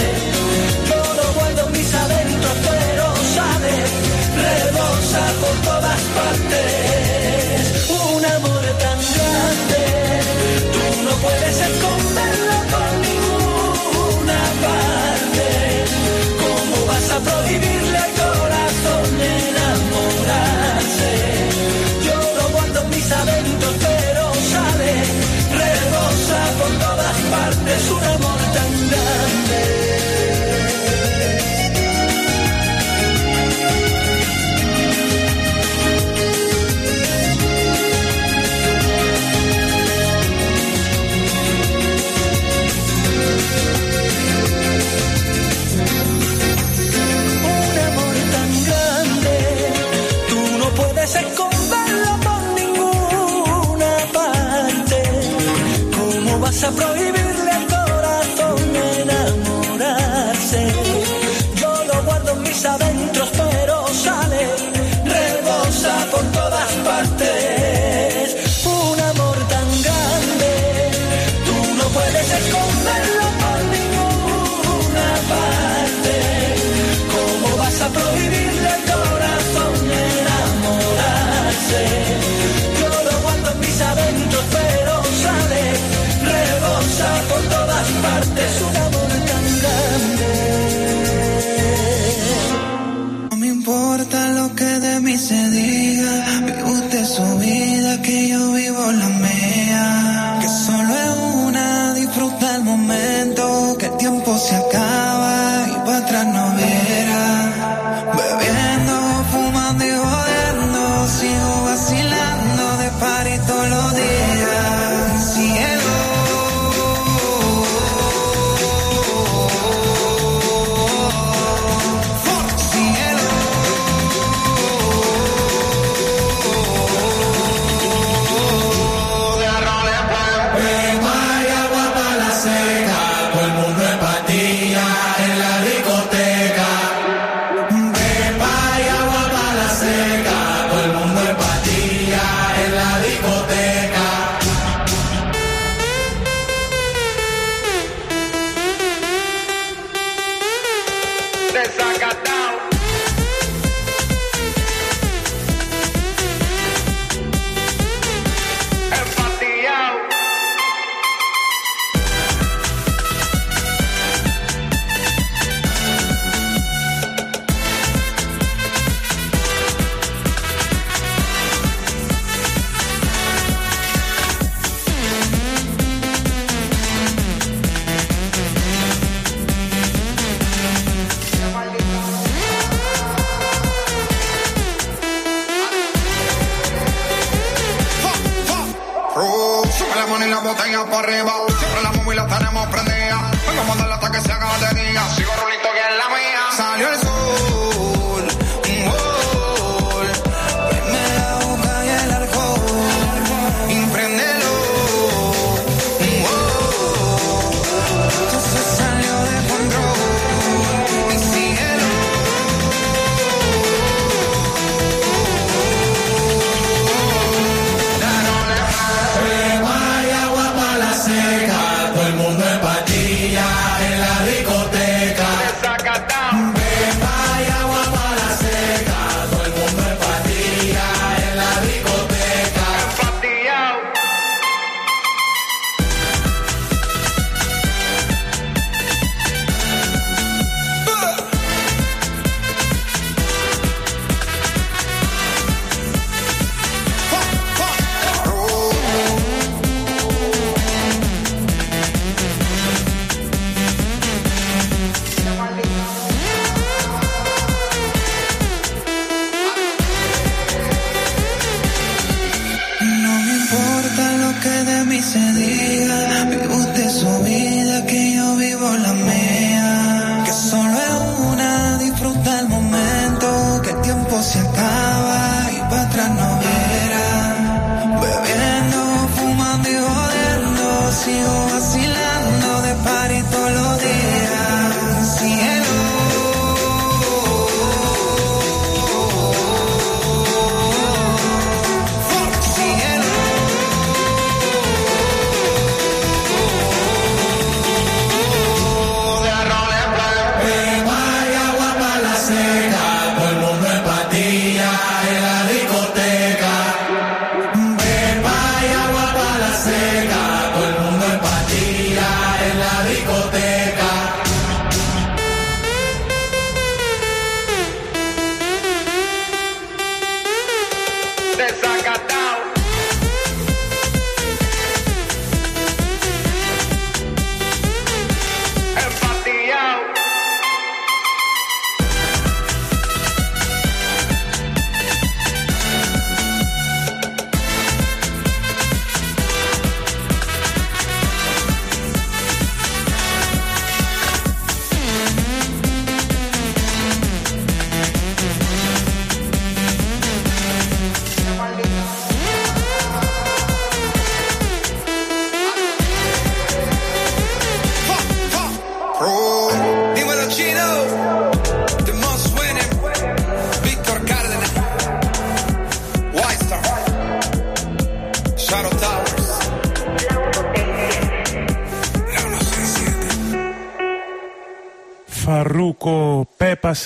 un amor tan grande. Un amor tan grande, tú no puedes encontrarlo por ninguna parte. ¿Cómo vas a prohibir?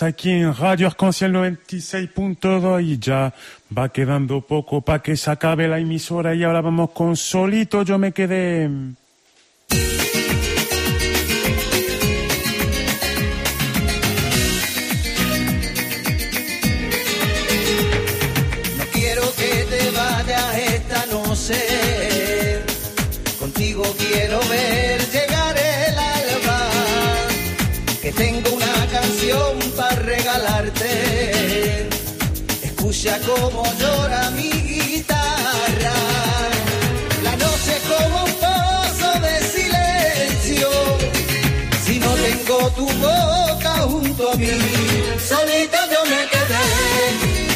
Aquí en Radio Arconciel 96.2 y ya va quedando poco para que se acabe la emisora y ahora vamos con Solito yo me quedé. Solito yo me quedé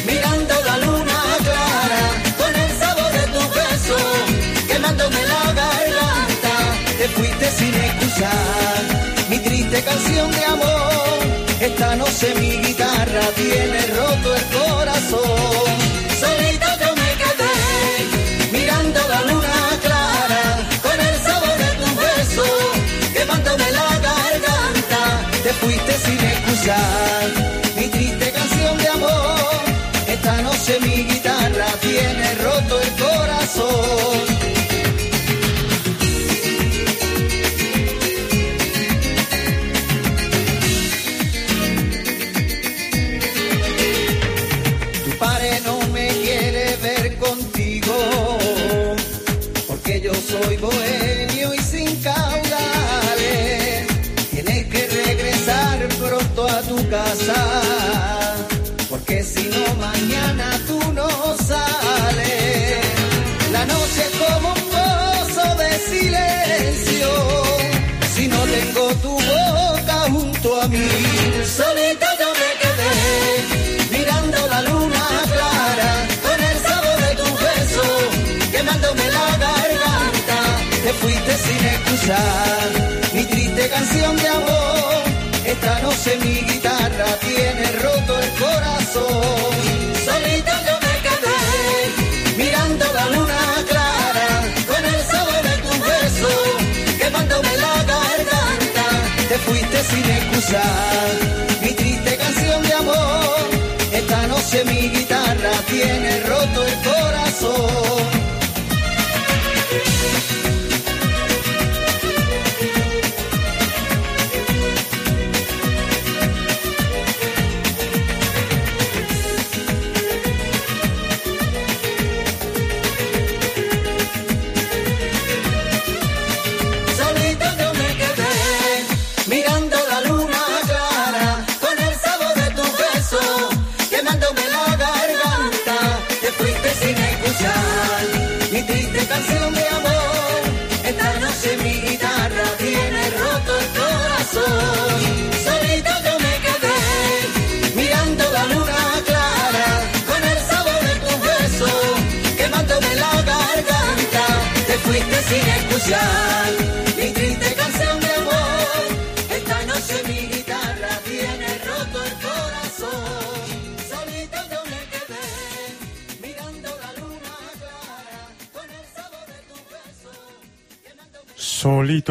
mirando la luna clara con el sabor de tu beso quemándome la garganta. Te fuiste sin escuchar mi triste canción de amor. Esta noche mi guitarra tiene roto el corazón. Solito solito yo me quedé mirando la luna clara con el sabor de tu beso quemándome la garganta. Te fuiste sin escuchar mi triste canción de amor. Esta noche mi guitarra tiene roto el corazón. Solito yo me quedé mirando la luna clara con el sabor de tu beso quemándome la garganta. Te fuiste sin escuchar tiene roto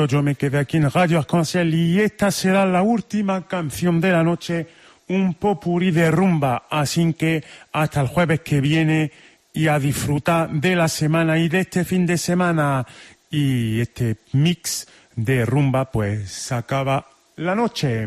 yo me quedé aquí en Radio Arconciel y esta será la última canción de la noche, un popurrí de rumba, así que hasta el jueves que viene y a disfrutar de la semana y de este fin de semana y este mix de rumba pues acaba la noche.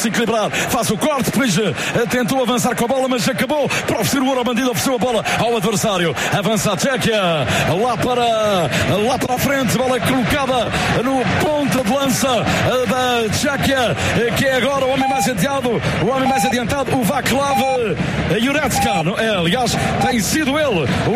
se equilibrar, faz o corte, depois eh, tentou avançar com a bola, mas acabou para oferecer o ouro ao bandido, ofereceu a bola ao adversário. Avança a Tchequia, lá para, lá para a frente, bola colocada no ponta de lança eh, da Tchequia, eh, que é agora o homem mais adiantado, o homem mais adiantado, o Vaclav Juretska. É, aliás, tem sido ele.